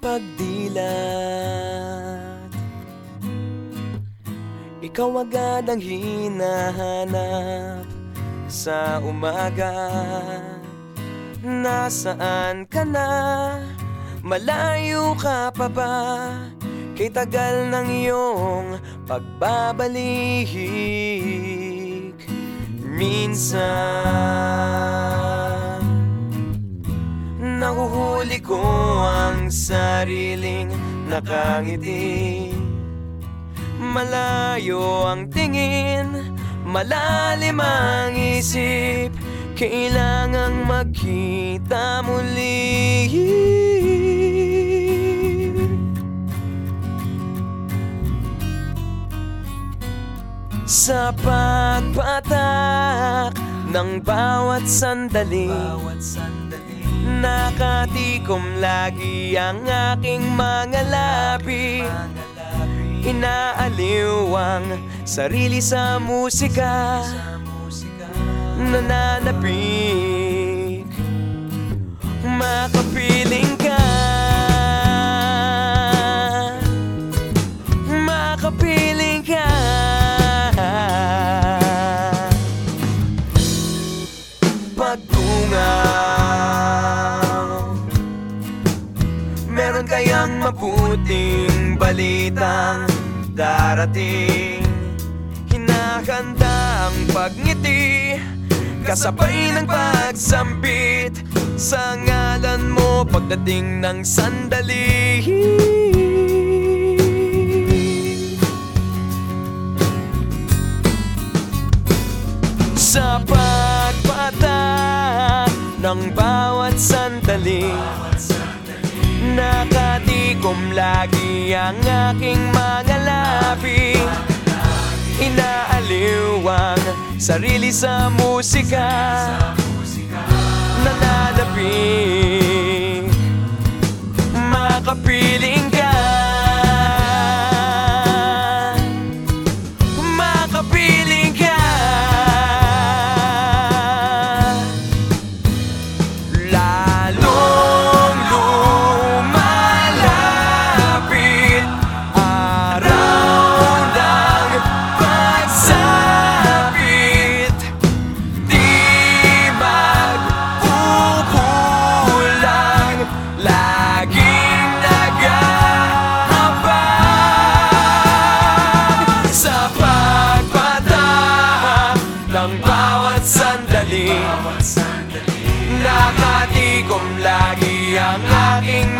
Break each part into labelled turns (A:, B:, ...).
A: pagdilat Ikaw agad ang hinahanap sa umaga Nasaan ka na? Malayo ka pa ba? Kay tagal ng iyong pagbabalik Minsan Nahuhuli ko ang sariling nakangiti. Malayo ang tingin, malalim ang isip. Kailangang magkita muli. Sa pagpatak ng bawat sandali Nakatikom lagi ang aking mga labi Inaaliw ang sarili sa musika ka Makapiling Meron kayang mabuting balitang darating. Hinahanda ang pagngiti Kasabay ng pagsambit. Sa ngalan mo pagdating ng sandali. Sa pagpatak ng bawat sandali Nakatikom lagi ang aking mga labi. Inaaliw ang sarili sa musika. Nananapik sandali. Nakatikom lagi ang aking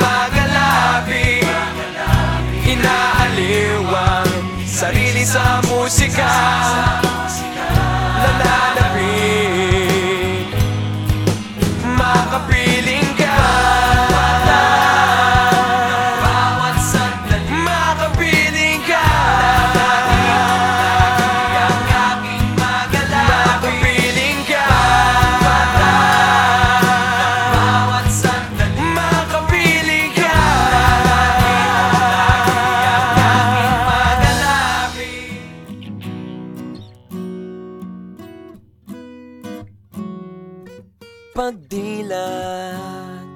A: Pagdilat.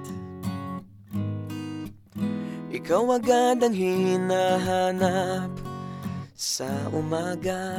A: Ikaw agad ang hinahanap Sa umaga